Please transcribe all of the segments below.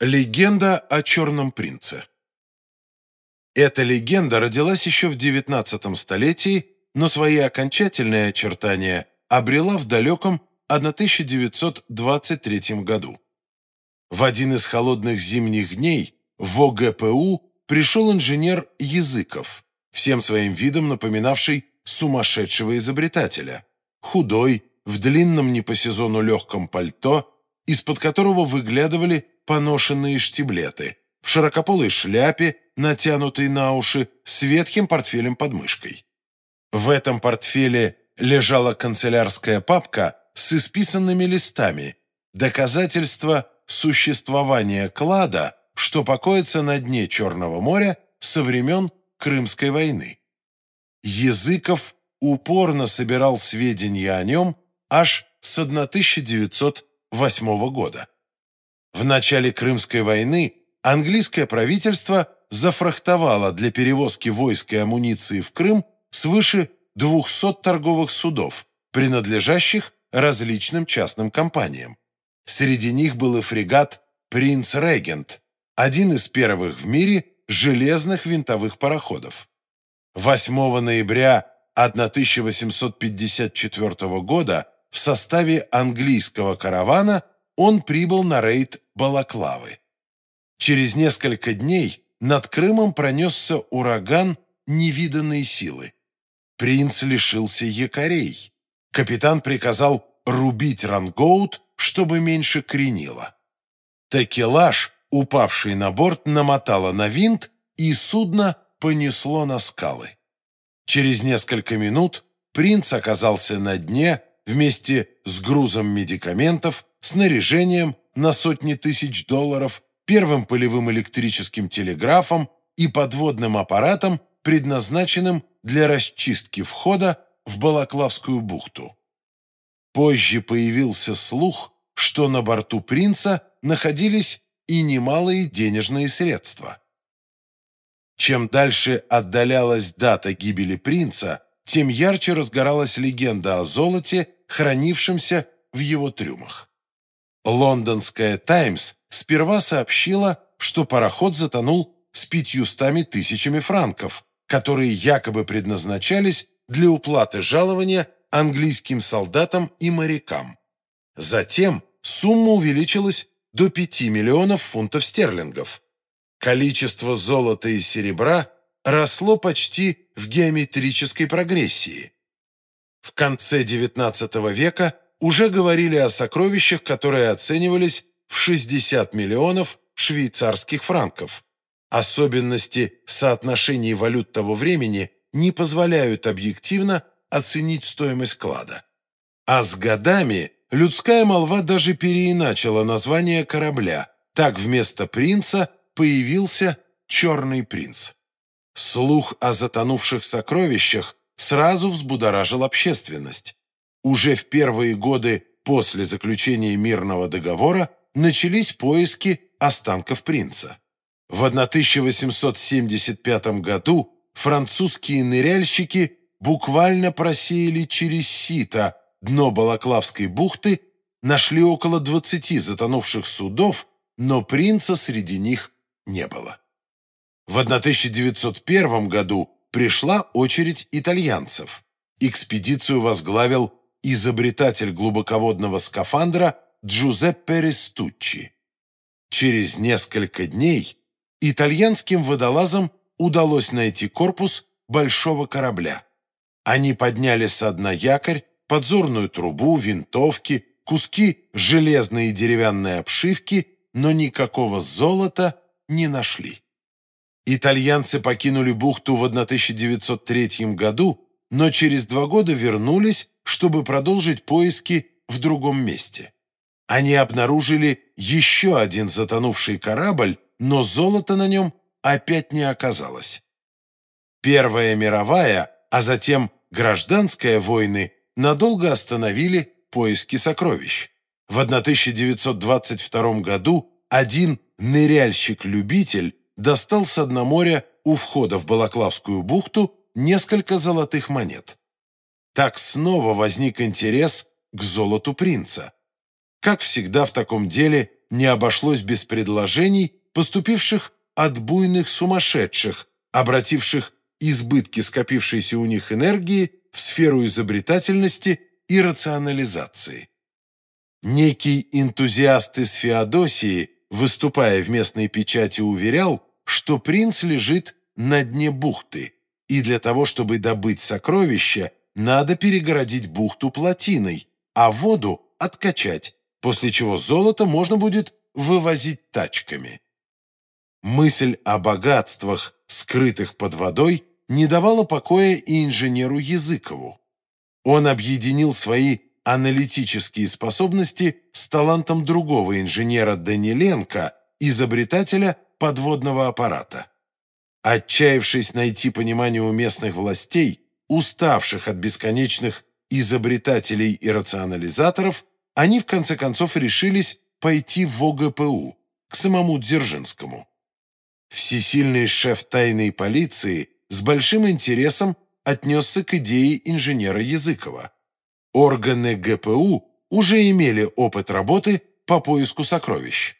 Легенда о Черном принце Эта легенда родилась еще в XIX столетии, но свои окончательные очертания обрела в далеком 1923 году. В один из холодных зимних дней в ОГПУ пришел инженер Языков, всем своим видом напоминавший сумасшедшего изобретателя, худой, в длинном не по сезону легком пальто, из-под которого выглядывали поношенные штиблеты, в широкополой шляпе, натянутой на уши, с ветхим портфелем под мышкой. В этом портфеле лежала канцелярская папка с исписанными листами, доказательство существования клада, что покоится на дне Черного моря со времен Крымской войны. Языков упорно собирал сведения о нем аж с 1908 года. В начале Крымской войны английское правительство зафрахтовало для перевозки войск и амуниции в Крым свыше 200 торговых судов, принадлежащих различным частным компаниям. Среди них был и фрегат «Принц Регент», один из первых в мире железных винтовых пароходов. 8 ноября 1854 года в составе английского каравана он прибыл на рейд Балаклавы. Через несколько дней над Крымом пронесся ураган невиданной силы. Принц лишился якорей. Капитан приказал рубить рангоут, чтобы меньше кренило. Текелаж, упавший на борт, намотало на винт, и судно понесло на скалы. Через несколько минут принц оказался на дне вместе с грузом медикаментов, снаряжением на сотни тысяч долларов, первым полевым электрическим телеграфом и подводным аппаратом, предназначенным для расчистки входа в Балаклавскую бухту. Позже появился слух, что на борту принца находились и немалые денежные средства. Чем дальше отдалялась дата гибели принца, тем ярче разгоралась легенда о золоте, хранившемся в его трюмах. Лондонская «Таймс» сперва сообщила, что пароход затонул с пятьюстами тысячами франков, которые якобы предназначались для уплаты жалования английским солдатам и морякам. Затем сумма увеличилась до 5 миллионов фунтов стерлингов. Количество золота и серебра росло почти в геометрической прогрессии. В конце XIX века уже говорили о сокровищах, которые оценивались в 60 миллионов швейцарских франков. Особенности соотношений валют того времени не позволяют объективно оценить стоимость клада. А с годами людская молва даже переиначила название корабля. Так вместо принца появился «Черный принц». Слух о затонувших сокровищах сразу взбудоражил общественность. Уже в первые годы после заключения мирного договора начались поиски останков принца. В 1875 году французские ныряльщики буквально просеяли через сито дно Балаклавской бухты, нашли около 20 затонувших судов, но принца среди них не было. В 1901 году пришла очередь итальянцев. Экспедицию возглавил изобретатель глубоководного скафандра Джузеппе Рестуччи. Через несколько дней итальянским водолазам удалось найти корпус большого корабля. Они подняли с дна якорь, подзорную трубу, винтовки, куски железной и деревянной обшивки, но никакого золота не нашли. Итальянцы покинули бухту в 1903 году, но через два года вернулись, чтобы продолжить поиски в другом месте. Они обнаружили еще один затонувший корабль, но золота на нем опять не оказалось. Первая мировая, а затем гражданская войны надолго остановили поиски сокровищ. В 1922 году один ныряльщик-любитель достал с дна моря у входа в Балаклавскую бухту несколько золотых монет. Так снова возник интерес к золоту принца. Как всегда в таком деле, не обошлось без предложений, поступивших от буйных сумасшедших, обративших избытки скопившейся у них энергии в сферу изобретательности и рационализации. Некий энтузиаст из Феодосии, выступая в местной печати, уверял, что принц лежит на дне бухты, и для того, чтобы добыть сокровища, надо перегородить бухту плотиной, а воду откачать, после чего золото можно будет вывозить тачками. Мысль о богатствах, скрытых под водой, не давала покоя и инженеру Языкову. Он объединил свои аналитические способности с талантом другого инженера Даниленко, изобретателя подводного аппарата. Отчаявшись найти понимание у местных властей, уставших от бесконечных изобретателей и рационализаторов, они в конце концов решились пойти в ОГПУ, к самому Дзержинскому. Всесильный шеф тайной полиции с большим интересом отнесся к идее инженера Языкова. Органы ГПУ уже имели опыт работы по поиску сокровищ.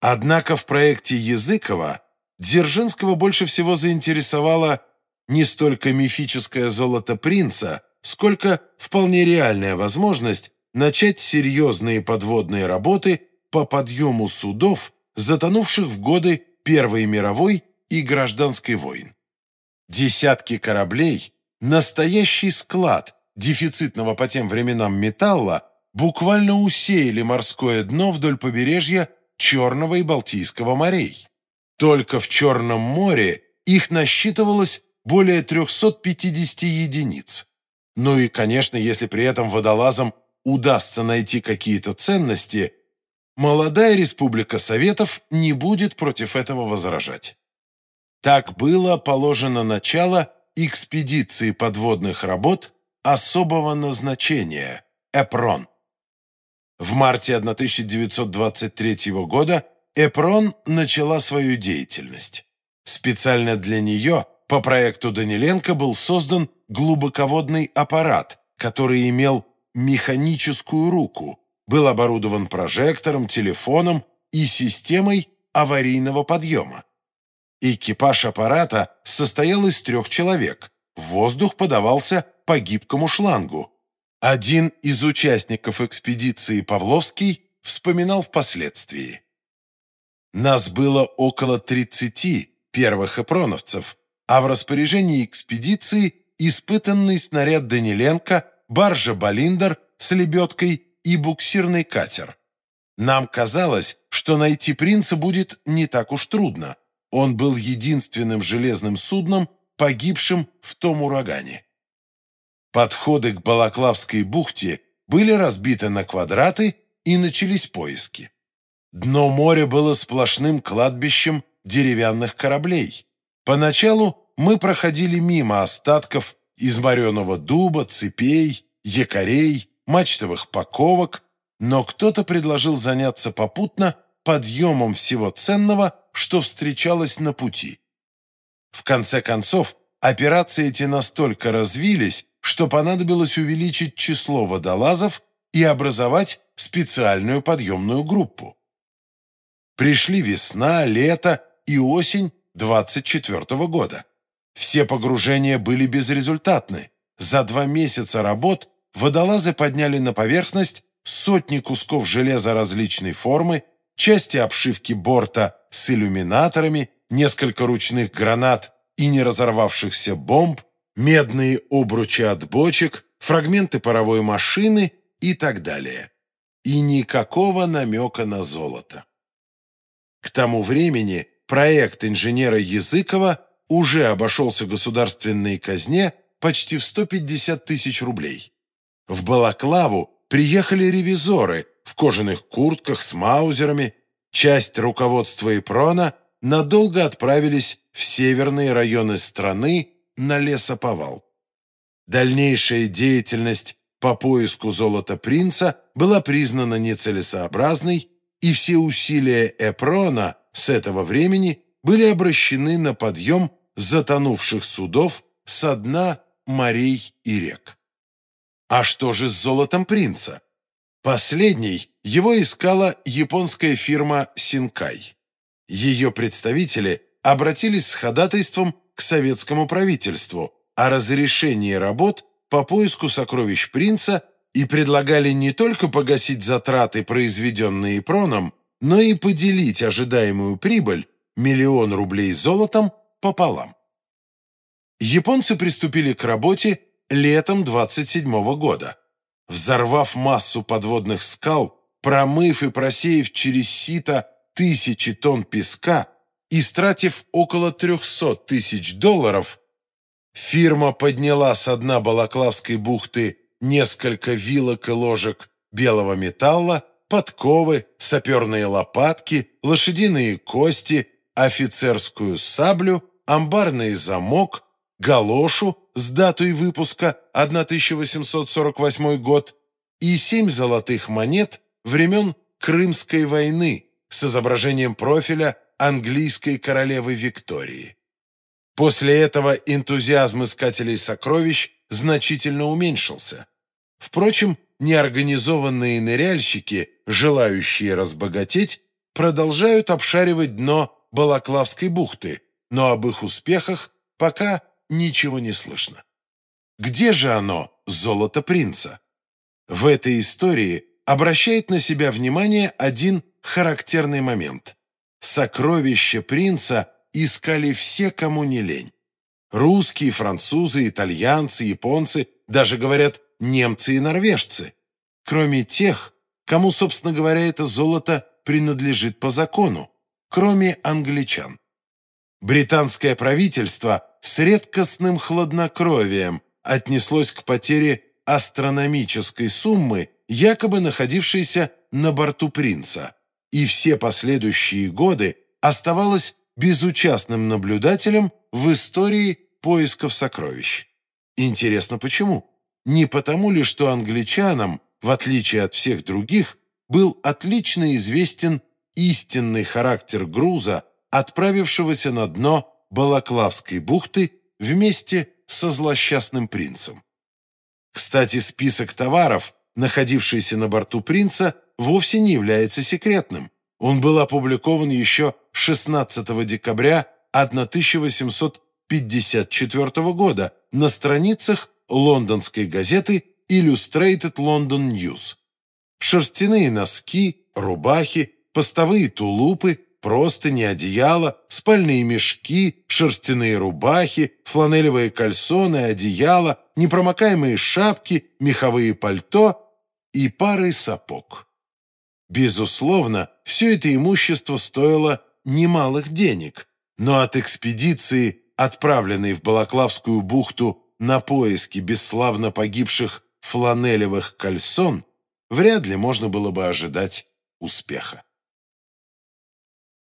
Однако в проекте Языкова Дзержинского больше всего заинтересовало не столько мифическое золото принца, сколько вполне реальная возможность начать серьезные подводные работы по подъему судов, затонувших в годы Первой мировой и Гражданской войн. Десятки кораблей, настоящий склад дефицитного по тем временам металла буквально усеяли морское дно вдоль побережья Черного и Балтийского морей. Только в Черном море их насчитывалось более 350 единиц. Ну и, конечно, если при этом водолазам удастся найти какие-то ценности, молодая республика Советов не будет против этого возражать. Так было положено начало экспедиции подводных работ особого назначения «Эпрон». В марте 1923 года «Эпрон» начала свою деятельность. Специально для нее по проекту Даниленко был создан глубоководный аппарат, который имел механическую руку, был оборудован прожектором, телефоном и системой аварийного подъема. Экипаж аппарата состоял из трех человек. Воздух подавался по гибкому шлангу. Один из участников экспедиции Павловский вспоминал впоследствии. Нас было около 30 первых эпроновцев, а в распоряжении экспедиции испытанный снаряд Даниленко, баржа «Болиндер» с лебедкой и буксирный катер. Нам казалось, что найти принца будет не так уж трудно. Он был единственным железным судном, погибшим в том урагане. Подходы к Балаклавской бухте были разбиты на квадраты и начались поиски. Дно моря было сплошным кладбищем деревянных кораблей. Поначалу мы проходили мимо остатков из мореного дуба, цепей, якорей, мачтовых паковок, но кто-то предложил заняться попутно подъемом всего ценного, что встречалось на пути. В конце концов, операции эти настолько развились, что понадобилось увеличить число водолазов и образовать специальную подъемную группу. Пришли весна, лето и осень 24 -го года. Все погружения были безрезультатны. За два месяца работ водолазы подняли на поверхность сотни кусков железа различной формы, части обшивки борта с иллюминаторами, несколько ручных гранат и не разорвавшихся бомб, медные обручи от бочек, фрагменты паровой машины и так далее. И никакого намека на золото. К тому времени проект инженера Языкова уже обошелся государственной казне почти в 150 тысяч рублей. В Балаклаву приехали ревизоры в кожаных куртках с маузерами, часть руководства Ипрона надолго отправились в северные районы страны на лесоповал. Дальнейшая деятельность по поиску золота принца была признана нецелесообразной, и все усилия Эпрона с этого времени были обращены на подъем затонувших судов со дна морей и рек. А что же с золотом принца? Последней его искала японская фирма «Синкай». Ее представители обратились с ходатайством к советскому правительству о разрешении работ по поиску сокровищ принца и предлагали не только погасить затраты, произведенные Проном, но и поделить ожидаемую прибыль, миллион рублей золотом, пополам. Японцы приступили к работе летом 27 -го года. Взорвав массу подводных скал, промыв и просеяв через сито тысячи тонн песка, истратив около 300 тысяч долларов, фирма подняла с дна Балаклавской бухты несколько вилок и ложек белого металла, подковы, саперные лопатки, лошадиные кости, офицерскую саблю, амбарный замок, галошу с датой выпуска 1848 год и семь золотых монет времен Крымской войны с изображением профиля английской королевы Виктории. После этого энтузиазм искателей сокровищ значительно уменьшился. Впрочем, неорганизованные ныряльщики, желающие разбогатеть, продолжают обшаривать дно Балаклавской бухты, но об их успехах пока ничего не слышно. Где же оно, золото принца? В этой истории обращает на себя внимание один характерный момент. Сокровища принца искали все, кому не лень. Русские, французы, итальянцы, японцы, даже, говорят, немцы и норвежцы. Кроме тех, кому, собственно говоря, это золото принадлежит по закону, кроме англичан. Британское правительство с редкостным хладнокровием отнеслось к потере астрономической суммы, якобы находившейся на борту принца, и все последующие годы оставалось безучастным наблюдателем в истории поисков сокровищ. Интересно, почему? Не потому ли, что англичанам, в отличие от всех других, был отлично известен истинный характер груза, отправившегося на дно Балаклавской бухты вместе со злосчастным принцем. Кстати, список товаров, находившийся на борту принца, вовсе не является секретным. Он был опубликован еще 16 декабря 1854 года на страницах лондонской газеты Illustrated London News. Шерстяные носки, рубахи, постовые тулупы, простыни, одеяла, спальные мешки, шерстяные рубахи, фланелевые кальсоны, одеяла, непромокаемые шапки, меховые пальто и пары сапог. Безусловно, все это имущество стоило немалых денег, но от экспедиции, отправленной в Балаклавскую бухту на поиски бесславно погибших фланелевых кальсон, вряд ли можно было бы ожидать успеха.